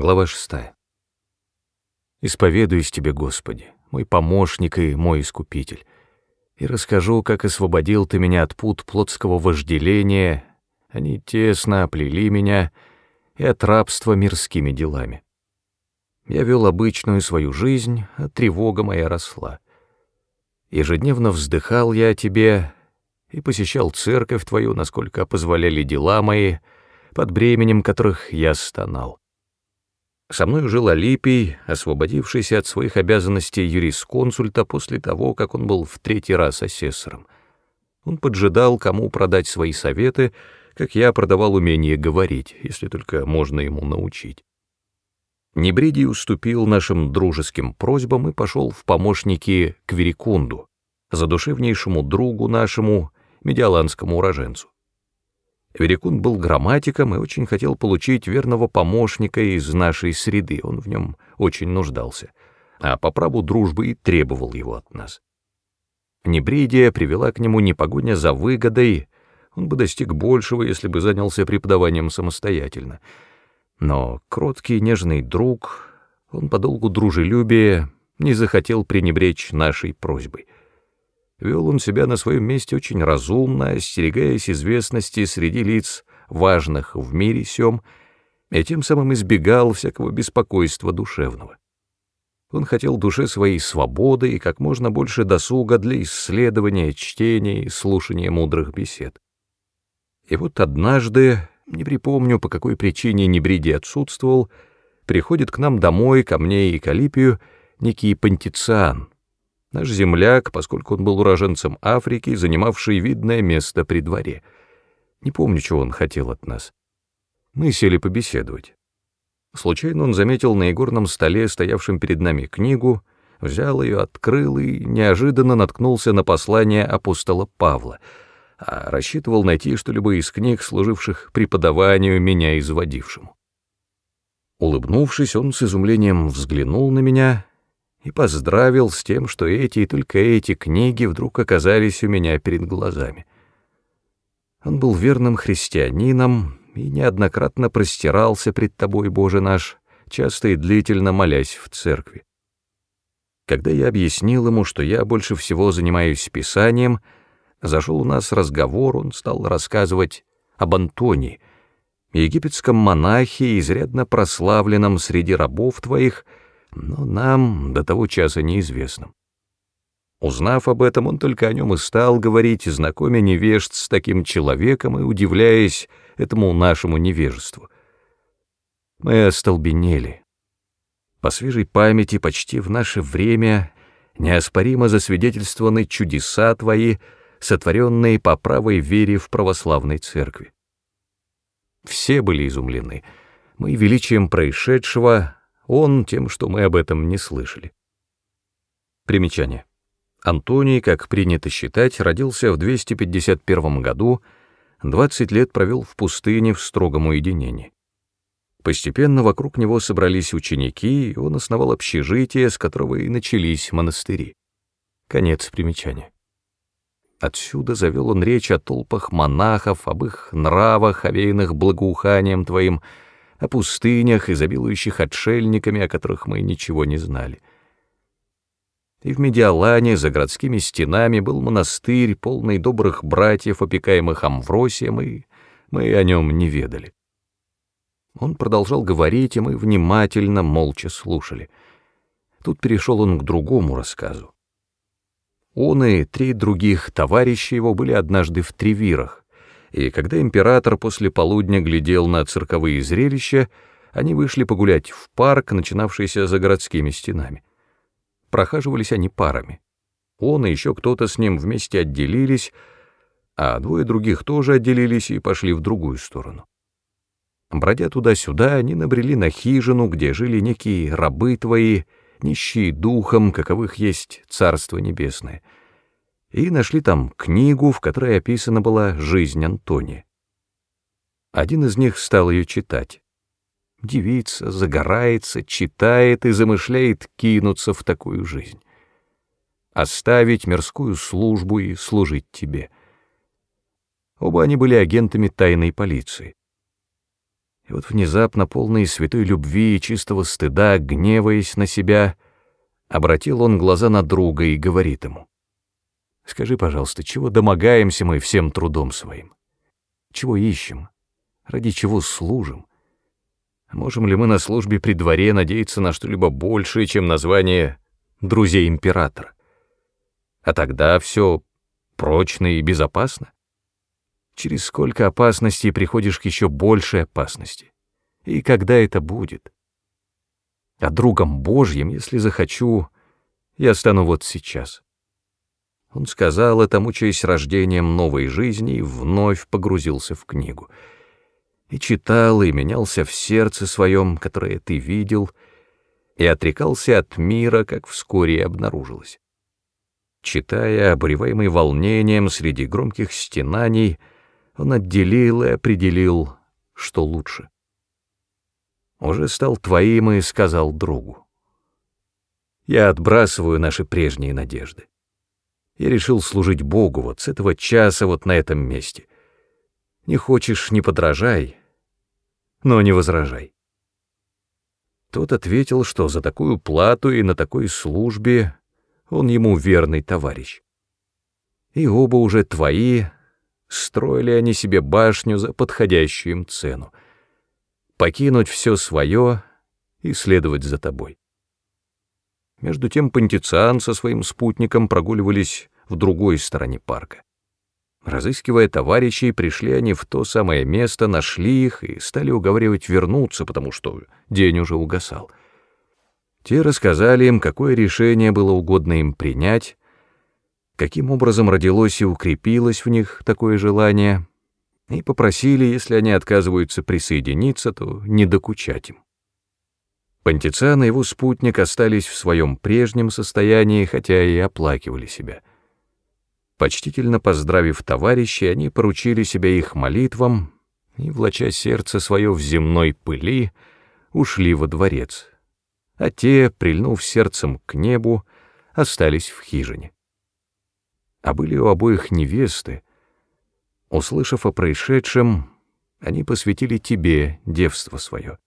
Глава 6. «Исповедуюсь тебе, Господи, мой помощник и мой искупитель, и расскажу, как освободил ты меня от пут плотского вожделения, они тесно оплели меня, и от рабства мирскими делами. Я вел обычную свою жизнь, а тревога моя росла. Ежедневно вздыхал я о тебе и посещал церковь твою, насколько позволяли дела мои, под бременем которых я стонал. Со мной жил Алипий, освободившийся от своих обязанностей юрисконсульта после того, как он был в третий раз асессором. Он поджидал, кому продать свои советы, как я продавал умение говорить, если только можно ему научить. Небридий уступил нашим дружеским просьбам и пошел в помощники к Верикунду, задушевнейшему другу нашему, медиаланскому уроженцу. Верикун был грамматиком и очень хотел получить верного помощника из нашей среды, он в нем очень нуждался, а по праву дружбы и требовал его от нас. Небридия привела к нему не погоня за выгодой, он бы достиг большего, если бы занялся преподаванием самостоятельно. Но кроткий нежный друг, он по долгу дружелюбия не захотел пренебречь нашей просьбой — Вел он себя на своем месте очень разумно, остерегаясь известности среди лиц, важных в мире сём, и тем самым избегал всякого беспокойства душевного. Он хотел душе своей свободы и как можно больше досуга для исследования, чтения и слушания мудрых бесед. И вот однажды, не припомню, по какой причине Небриди отсутствовал, приходит к нам домой, ко мне и Калипию, некий Пантициан — Наш земляк, поскольку он был уроженцем Африки, занимавший видное место при дворе. Не помню, чего он хотел от нас. Мы сели побеседовать. Случайно он заметил на игорном столе, стоявшем перед нами, книгу, взял ее, открыл и неожиданно наткнулся на послание апостола Павла, а рассчитывал найти что-либо из книг, служивших преподаванию меня изводившему. Улыбнувшись, он с изумлением взглянул на меня и поздравил с тем, что эти и только эти книги вдруг оказались у меня перед глазами. Он был верным христианином и неоднократно простирался пред Тобой, Боже наш, часто и длительно молясь в церкви. Когда я объяснил ему, что я больше всего занимаюсь писанием, зашел у нас разговор, он стал рассказывать об Антонии, египетском монахе, изрядно прославленном среди рабов твоих, но нам до того часа неизвестным. Узнав об этом, он только о нем и стал говорить, знакомя невежд с таким человеком и удивляясь этому нашему невежеству. Мы остолбенели. По свежей памяти почти в наше время неоспоримо засвидетельствованы чудеса твои, сотворенные по правой вере в православной церкви. Все были изумлены. Мы величием происшедшего, он тем, что мы об этом не слышали. Примечание. Антоний, как принято считать, родился в 251 году, 20 лет провел в пустыне в строгом уединении. Постепенно вокруг него собрались ученики, и он основал общежитие, с которого и начались монастыри. Конец примечания. Отсюда завел он речь о толпах монахов, об их нравах, овеянных благоуханием твоим, о пустынях, изобилующих отшельниками, о которых мы ничего не знали. И в Медиалане, за городскими стенами, был монастырь, полный добрых братьев, опекаемых Амвросием, и мы о нем не ведали. Он продолжал говорить, и мы внимательно, молча слушали. Тут перешел он к другому рассказу. Он и три других товарища его были однажды в Тревирах, и когда император после полудня глядел на цирковые зрелища, они вышли погулять в парк, начинавшийся за городскими стенами. Прохаживались они парами. Он и еще кто-то с ним вместе отделились, а двое других тоже отделились и пошли в другую сторону. Бродя туда-сюда, они набрели на хижину, где жили некие рабы твои, нищие духом, каковых есть Царство Небесное — и нашли там книгу, в которой описана была жизнь Антония. Один из них стал ее читать. Девица загорается, читает и замышляет кинуться в такую жизнь. Оставить мирскую службу и служить тебе. Оба они были агентами тайной полиции. И вот внезапно, полный святой любви и чистого стыда, гневаясь на себя, обратил он глаза на друга и говорит ему, «Скажи, пожалуйста, чего домогаемся мы всем трудом своим? Чего ищем? Ради чего служим? Можем ли мы на службе при дворе надеяться на что-либо большее, чем название «друзей императора»? А тогда все прочно и безопасно? Через сколько опасностей приходишь к еще большей опасности? И когда это будет? А другом Божьим, если захочу, я стану вот сейчас. Он сказал это, мучаясь рождением новой жизни, и вновь погрузился в книгу. И читал, и менялся в сердце своем, которое ты видел, и отрекался от мира, как вскоре обнаружилось. Читая, обуреваемый волнением среди громких стенаний, он отделил и определил, что лучше. Уже стал твоим и сказал другу. Я отбрасываю наши прежние надежды. Я решил служить Богу вот с этого часа вот на этом месте. Не хочешь — не подражай, но не возражай. Тот ответил, что за такую плату и на такой службе он ему верный товарищ. И оба уже твои, Строили они себе башню за подходящую им цену. Покинуть все свое и следовать за тобой. Между тем Пантициан со своим спутником прогуливались в другой стороне парка. Разыскивая товарищей, пришли они в то самое место, нашли их и стали уговаривать вернуться, потому что день уже угасал. Те рассказали им, какое решение было угодно им принять, каким образом родилось и укрепилось в них такое желание, и попросили, если они отказываются присоединиться, то не докучать им. Пантициан и его спутник остались в своем прежнем состоянии, хотя и оплакивали себя. Почтительно поздравив товарищей, они поручили себя их молитвам и, влача сердце свое в земной пыли, ушли во дворец, а те, прильнув сердцем к небу, остались в хижине а были у обоих невесты. Услышав о происшедшем, они посвятили тебе девство свое.